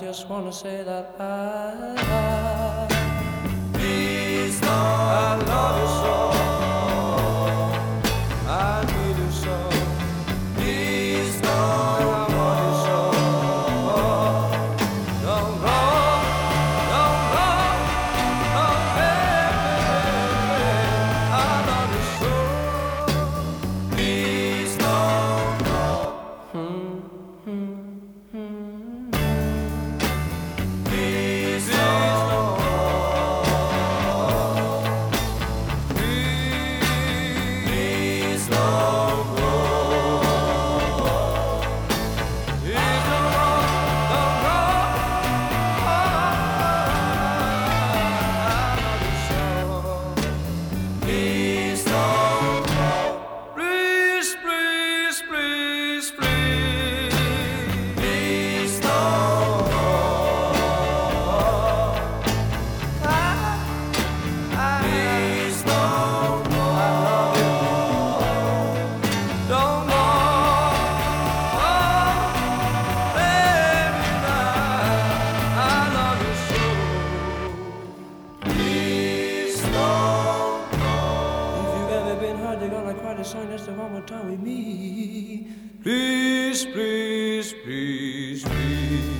just want to say that I. the sign that's one more time with me. Please, please, please, please.